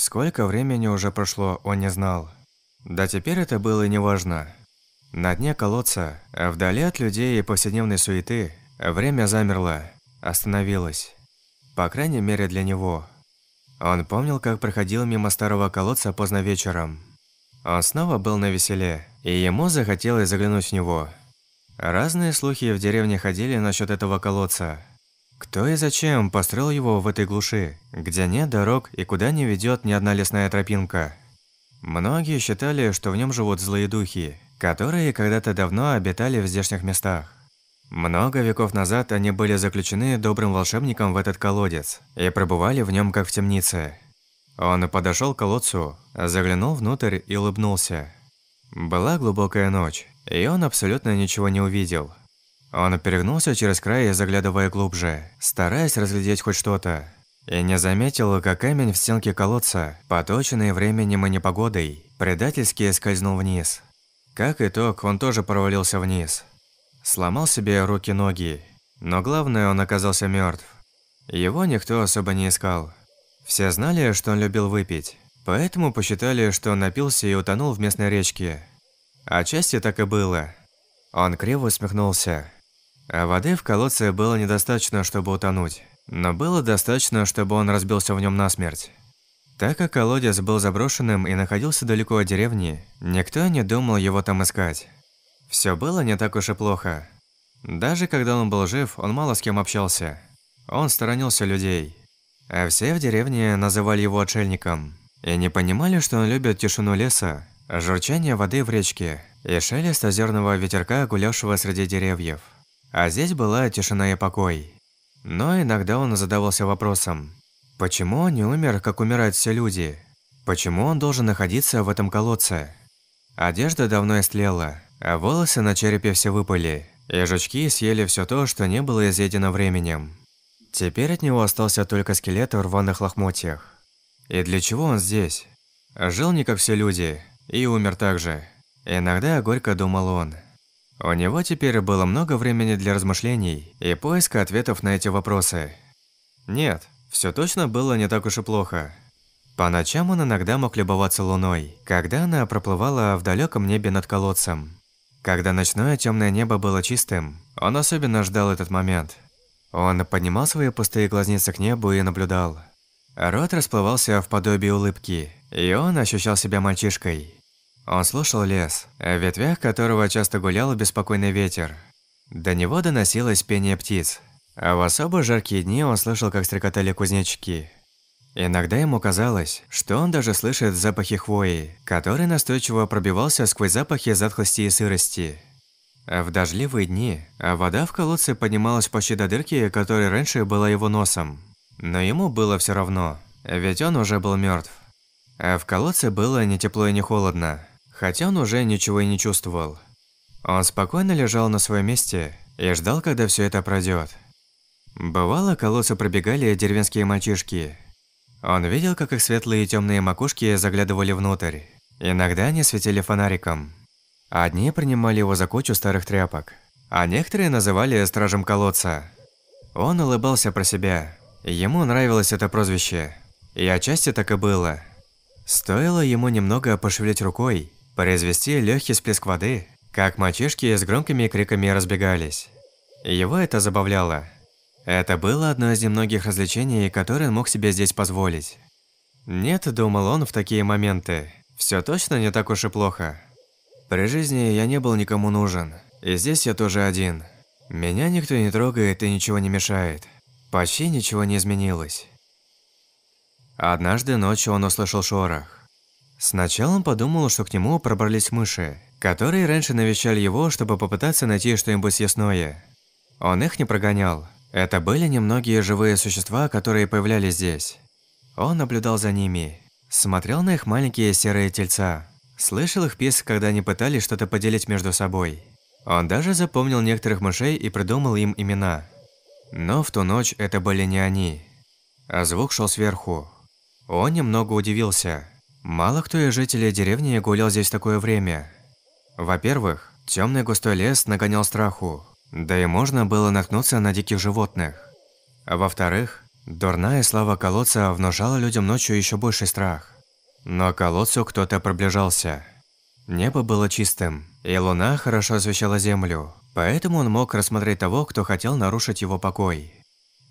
Сколько времени уже прошло, он не знал. Да теперь это было неважно. На дне колодца, вдали от людей и повседневной суеты, время замерло, остановилось. По крайней мере для него. Он помнил, как проходил мимо старого колодца поздно вечером. Он снова был на веселе, и ему захотелось заглянуть в него. Разные слухи в деревне ходили насчет этого колодца. Кто и зачем построил его в этой глуши, где нет дорог и куда не ведет ни одна лесная тропинка? Многие считали, что в нем живут злые духи, которые когда-то давно обитали в здешних местах. Много веков назад они были заключены добрым волшебником в этот колодец и пребывали в нем как в темнице. Он подошел к колодцу, заглянул внутрь и улыбнулся. Была глубокая ночь, и он абсолютно ничего не увидел. Он перегнулся через край, заглядывая глубже, стараясь разглядеть хоть что-то. И не заметил, как камень в стенке колодца, поточенный временем и непогодой, предательски скользнул вниз. Как итог, он тоже провалился вниз. Сломал себе руки-ноги, но главное, он оказался мертв. Его никто особо не искал. Все знали, что он любил выпить, поэтому посчитали, что он напился и утонул в местной речке. Отчасти так и было. Он криво усмехнулся. А воды в колодце было недостаточно, чтобы утонуть, но было достаточно, чтобы он разбился в нем насмерть. Так как колодец был заброшенным и находился далеко от деревни, никто не думал его там искать. Все было не так уж и плохо. Даже когда он был жив, он мало с кем общался. Он сторонился людей. А все в деревне называли его отшельником. И не понимали, что он любит тишину леса, журчание воды в речке и шелест озерного ветерка, гулявшего среди деревьев. А здесь была тишина и покой. Но иногда он задавался вопросом, почему он не умер, как умирают все люди? Почему он должен находиться в этом колодце? Одежда давно истлела, а волосы на черепе все выпали, и жучки съели все то, что не было изъедено временем. Теперь от него остался только скелет в рваных лохмотьях. И для чего он здесь? Жил не как все люди, и умер так же. Иногда горько думал он – у него теперь было много времени для размышлений и поиска ответов на эти вопросы. Нет, все точно было не так уж и плохо. По ночам он иногда мог любоваться луной, когда она проплывала в далеком небе над колодцем. Когда ночное темное небо было чистым, он особенно ждал этот момент. Он поднимал свои пустые глазницы к небу и наблюдал. Рот расплывался в подобии улыбки, и он ощущал себя мальчишкой. Он слушал лес, в ветвях которого часто гулял беспокойный ветер. До него доносилось пение птиц, а в особо жаркие дни он слышал, как стрекотали кузнечики. Иногда ему казалось, что он даже слышит запахи хвои, который настойчиво пробивался сквозь запахи затхлости и сырости. В дождливые дни вода в колодце поднималась почти до дырки, которая раньше была его носом. Но ему было все равно, ведь он уже был мертв. А в колодце было ни тепло и ни холодно, хотя он уже ничего и не чувствовал. Он спокойно лежал на своем месте и ждал, когда все это пройдет. Бывало, к колодцу пробегали деревенские мальчишки. Он видел, как их светлые и темные макушки заглядывали внутрь. Иногда они светили фонариком. Одни принимали его за кучу старых тряпок, а некоторые называли стражем колодца. Он улыбался про себя. Ему нравилось это прозвище. И отчасти так и было. Стоило ему немного пошевелить рукой, произвести легкий всплеск воды, как мальчишки с громкими криками разбегались. Его это забавляло. Это было одно из немногих развлечений, которые он мог себе здесь позволить. Нет, думал он в такие моменты, все точно не так уж и плохо. При жизни я не был никому нужен, и здесь я тоже один. Меня никто не трогает и ничего не мешает. Почти ничего не изменилось. Однажды ночью он услышал шорох. Сначала он подумал, что к нему пробрались мыши, которые раньше навещали его, чтобы попытаться найти что-нибудь съестное. Он их не прогонял. Это были немногие живые существа, которые появлялись здесь. Он наблюдал за ними, смотрел на их маленькие серые тельца, слышал их писк, когда они пытались что-то поделить между собой. Он даже запомнил некоторых мышей и придумал им имена. Но в ту ночь это были не они. А звук шел сверху. Он немного удивился. Мало кто из жителей деревни гулял здесь такое время. Во-первых, темный густой лес нагонял страху, да и можно было наткнуться на диких животных. А во-вторых, Дурная слава колодца внушала людям ночью еще больший страх. Но к колодцу кто-то приближался. Небо было чистым, и луна хорошо освещала землю, поэтому он мог рассмотреть того, кто хотел нарушить его покой.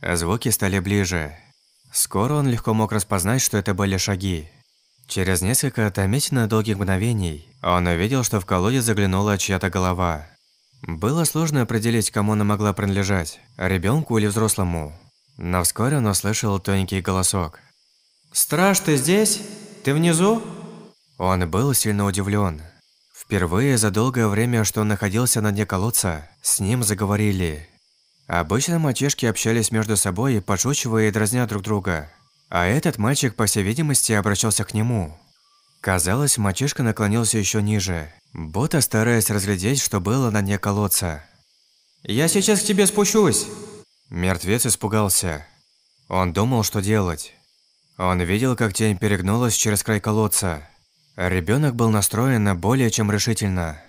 Звуки стали ближе. Скоро он легко мог распознать, что это были шаги. Через несколько томительно долгих мгновений он увидел, что в колодец заглянула чья-то голова. Было сложно определить, кому она могла принадлежать – ребенку или взрослому. Но вскоре он услышал тоненький голосок. «Страж, ты здесь? Ты внизу?» Он был сильно удивлен. Впервые за долгое время, что он находился на дне колодца, с ним заговорили. Обычно мальчишки общались между собой, подшучивая и дразня друг друга. А этот мальчик, по всей видимости, обращался к нему. Казалось, мальчишка наклонился еще ниже, будто стараясь разглядеть, что было на дне колодца. «Я сейчас к тебе спущусь!» Мертвец испугался. Он думал, что делать. Он видел, как тень перегнулась через край колодца. Ребенок был настроен на более чем решительно.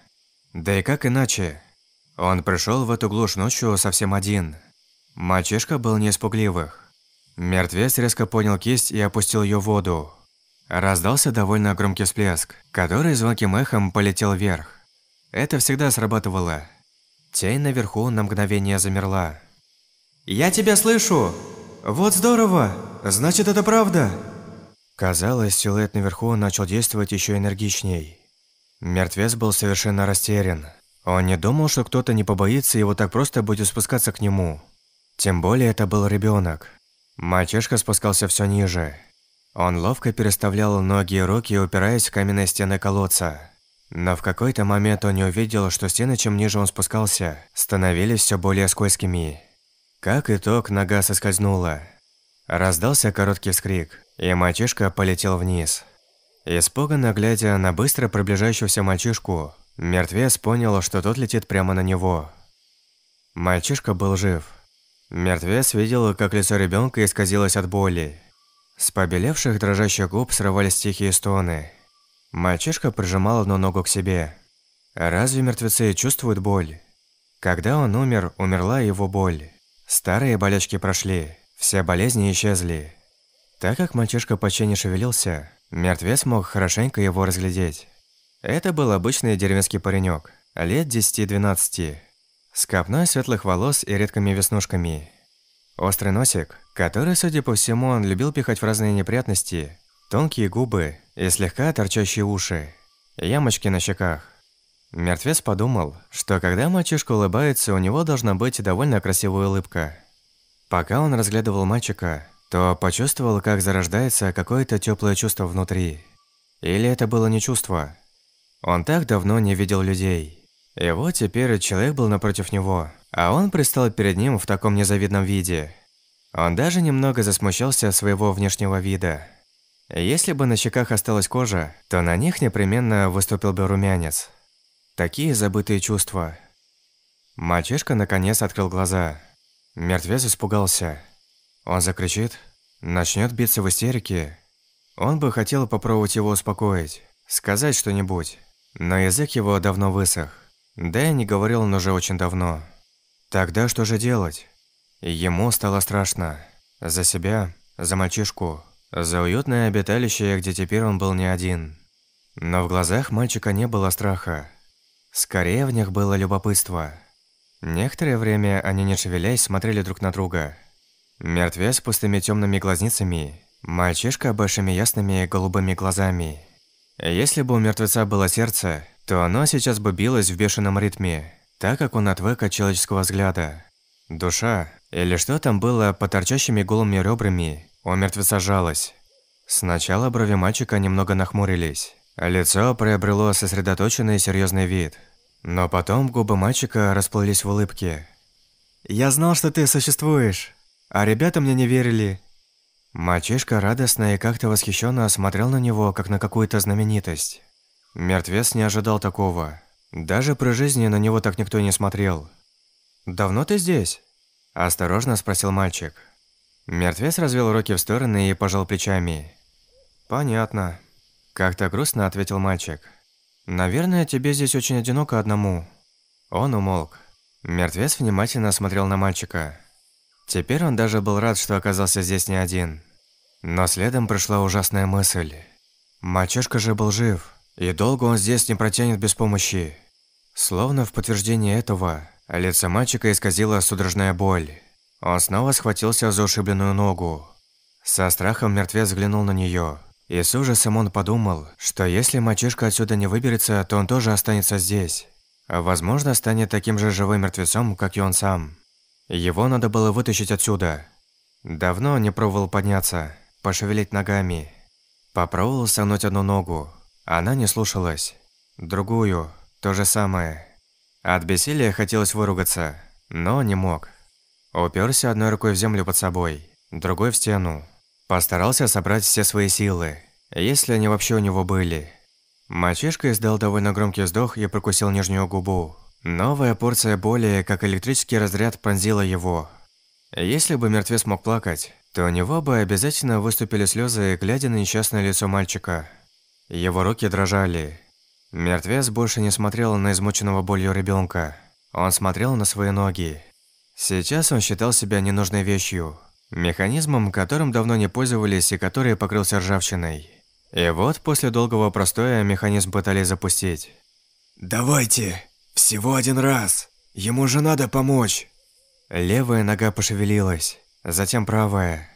Да и как иначе? Он пришел в эту глушь ночью совсем один. Мальчишка был не испугливых. Мертвец резко поднял кисть и опустил ее в воду. Раздался довольно громкий всплеск, который звонким эхом полетел вверх. Это всегда срабатывало. Тень наверху на мгновение замерла. «Я тебя слышу! Вот здорово! Значит, это правда!» Казалось, силуэт наверху начал действовать еще энергичней. Мертвец был совершенно растерян. Он не думал, что кто-то не побоится его так просто будет спускаться к нему. Тем более это был ребенок. Мальчишка спускался все ниже. Он ловко переставлял ноги и руки, упираясь в каменные стены колодца. Но в какой-то момент он не увидел, что стены, чем ниже он спускался, становились все более скользкими. Как итог, нога соскользнула. Раздался короткий вскрик, и мальчишка полетел вниз. Испуганно глядя на быстро приближающегося мальчишку, мертвец понял, что тот летит прямо на него. Мальчишка был жив. Мертвец видел, как лицо ребенка исказилось от боли. С побелевших дрожащих губ срывались тихие стоны. Мальчишка прижимал одну ногу к себе. Разве мертвецы чувствуют боль? Когда он умер, умерла его боль. Старые болячки прошли. Все болезни исчезли. Так как мальчишка почти не шевелился, мертвец мог хорошенько его разглядеть. Это был обычный деревенский паренек, лет 10-12, с копной светлых волос и редкими веснушками. Острый носик, который, судя по всему, он любил пихать в разные неприятности, тонкие губы и слегка торчащие уши, ямочки на щеках. Мертвец подумал, что когда мальчишка улыбается, у него должна быть довольно красивая улыбка. Пока он разглядывал мальчика, то почувствовал, как зарождается какое-то теплое чувство внутри. Или это было не чувство. Он так давно не видел людей. И вот теперь человек был напротив него, а он пристал перед ним в таком незавидном виде. Он даже немного засмущался своего внешнего вида. Если бы на щеках осталась кожа, то на них непременно выступил бы румянец. Такие забытые чувства. Мальчишка наконец открыл глаза. Мертвец испугался. Он закричит, начнет биться в истерике. Он бы хотел попробовать его успокоить, сказать что-нибудь, но язык его давно высох. Да и не говорил он уже очень давно. Тогда что же делать? Ему стало страшно. За себя, за мальчишку, за уютное обиталище, где теперь он был не один. Но в глазах мальчика не было страха. Скорее в них было любопытство. Некоторое время они, не шевелясь, смотрели друг на друга. Мертвец с пустыми темными глазницами, мальчишка большими ясными голубыми глазами. Если бы у мертвеца было сердце, то оно сейчас бы билось в бешеном ритме, так как он отвык от человеческого взгляда. Душа, или что там было под торчащими голыми ребрами, у мертвеца жалась. Сначала брови мальчика немного нахмурились, лицо приобрело сосредоточенный и серьезный вид – но потом губы мальчика расплылись в улыбке. «Я знал, что ты существуешь, а ребята мне не верили». Мальчишка радостно и как-то восхищенно смотрел на него, как на какую-то знаменитость. Мертвец не ожидал такого. Даже при жизни на него так никто не смотрел. «Давно ты здесь?» – осторожно спросил мальчик. Мертвец развел руки в стороны и пожал плечами. «Понятно», – как-то грустно ответил мальчик. «Наверное, тебе здесь очень одиноко одному». Он умолк. Мертвец внимательно смотрел на мальчика. Теперь он даже был рад, что оказался здесь не один. Но следом пришла ужасная мысль. Мальчишка же был жив, и долго он здесь не протянет без помощи. Словно в подтверждение этого, лицо мальчика исказила судорожная боль. Он снова схватился за ушибленную ногу. Со страхом мертвец взглянул на нее. И с ужасом он подумал, что если мальчишка отсюда не выберется, то он тоже останется здесь. А возможно, станет таким же живым мертвецом, как и он сам. Его надо было вытащить отсюда. Давно не пробовал подняться, пошевелить ногами. Попробовал согнуть одну ногу. Она не слушалась. Другую, то же самое. От бессилия хотелось выругаться, но не мог. Уперся одной рукой в землю под собой, другой в стену. Постарался собрать все свои силы, если они вообще у него были. Мальчишка издал довольно громкий вздох и прокусил нижнюю губу. Новая порция боли, как электрический разряд, пронзила его. Если бы мертвец мог плакать, то у него бы обязательно выступили слезы, глядя на несчастное лицо мальчика. Его руки дрожали. Мертвец больше не смотрел на измученного болью ребенка. Он смотрел на свои ноги. Сейчас он считал себя ненужной вещью, механизмом, которым давно не пользовались и который покрылся ржавчиной. И вот после долгого простоя механизм пытались запустить. «Давайте, всего один раз, ему же надо помочь!» Левая нога пошевелилась, затем правая.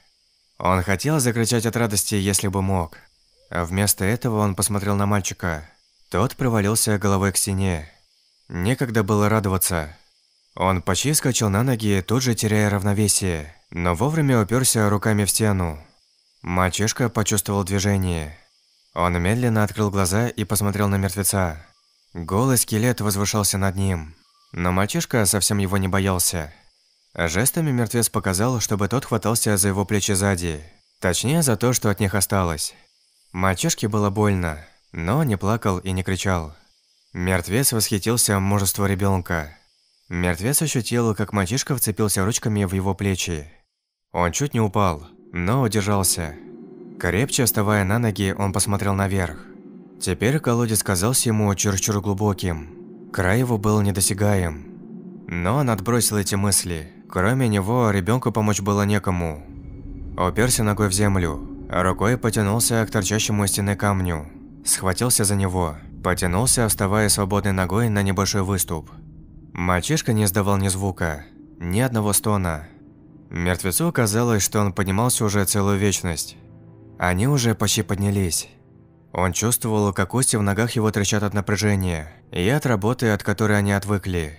Он хотел закричать от радости, если бы мог. А вместо этого он посмотрел на мальчика. Тот провалился головой к стене. Некогда было радоваться. Он почти скачал на ноги, тут же теряя равновесие, но вовремя уперся руками в стену. Мальчишка почувствовал движение. Он медленно открыл глаза и посмотрел на мертвеца. Голый скелет возвышался над ним, но мальчишка совсем его не боялся. Жестами мертвец показал, чтобы тот хватался за его плечи сзади, точнее за то, что от них осталось. Мальчишке было больно, но не плакал и не кричал. Мертвец восхитился мужеству ребенка. Мертвец ощутил, как мальчишка вцепился ручками в его плечи. Он чуть не упал, но удержался. Крепче вставая на ноги, он посмотрел наверх. Теперь колодец казался ему чересчур глубоким. Край его был недосягаем. Но он отбросил эти мысли. Кроме него, ребенку помочь было некому. Уперся ногой в землю. Рукой потянулся к торчащему из стены камню. Схватился за него. Потянулся, вставая свободной ногой на небольшой выступ. Мальчишка не издавал ни звука. Ни одного стона. Мертвецу казалось, что он поднимался уже целую вечность. Они уже почти поднялись. Он чувствовал, как кости в ногах его трещат от напряжения и от работы, от которой они отвыкли.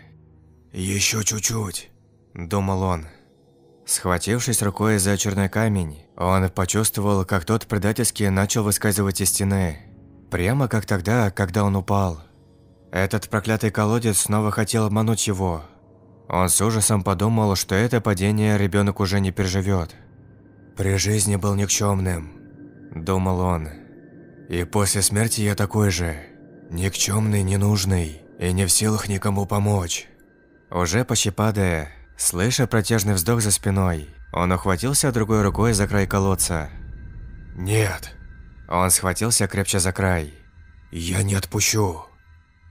«Еще чуть-чуть», – думал он. Схватившись рукой за черный камень, он почувствовал, как тот предательски начал выскальзывать из стены. Прямо как тогда, когда он упал. Этот проклятый колодец снова хотел обмануть его. Он с ужасом подумал, что это падение ребенок уже не переживет. «При жизни был никчемным», – думал он. «И после смерти я такой же. Никчемный, ненужный и не в силах никому помочь». Уже почти падая, Слыша протяжный вздох за спиной, он ухватился другой рукой за край колодца. «Нет!» Он схватился крепче за край. «Я не отпущу!»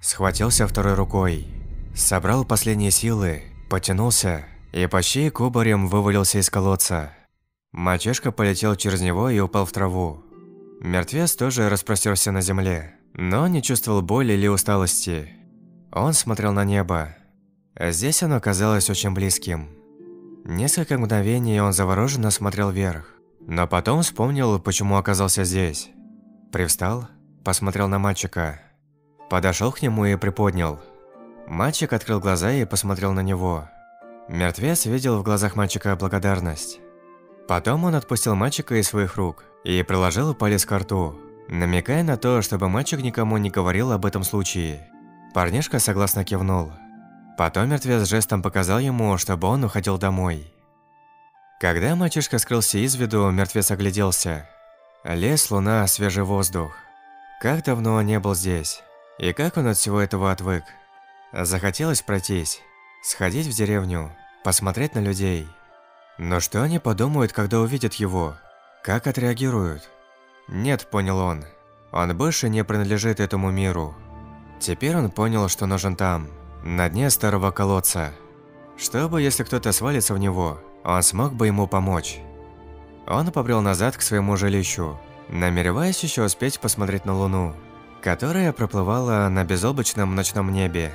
Схватился второй рукой. Собрал последние силы, потянулся и почти кубарем вывалился из колодца. Мальчишка полетел через него и упал в траву. Мертвец тоже распростерся на земле, но не чувствовал боли или усталости. Он смотрел на небо, Здесь оно казалось очень близким. Несколько мгновений он завороженно смотрел вверх, но потом вспомнил, почему оказался здесь. Привстал, посмотрел на мальчика, подошел к нему и приподнял. Мальчик открыл глаза и посмотрел на него. Мертвец видел в глазах мальчика благодарность. Потом он отпустил мальчика из своих рук и приложил палец к рту, намекая на то, чтобы мальчик никому не говорил об этом случае. Парнишка согласно кивнул. Потом мертвец жестом показал ему, чтобы он уходил домой. Когда мальчишка скрылся из виду, мертвец огляделся. Лес, луна, свежий воздух. Как давно он не был здесь. И как он от всего этого отвык. Захотелось пройтись, сходить в деревню, посмотреть на людей. Но что они подумают, когда увидят его? Как отреагируют? Нет, понял он. Он больше не принадлежит этому миру. Теперь он понял, что нужен там – на дне старого колодца. Чтобы, если кто-то свалится в него, он смог бы ему помочь. Он побрел назад к своему жилищу, намереваясь еще успеть посмотреть на Луну, которая проплывала на безоблачном ночном небе.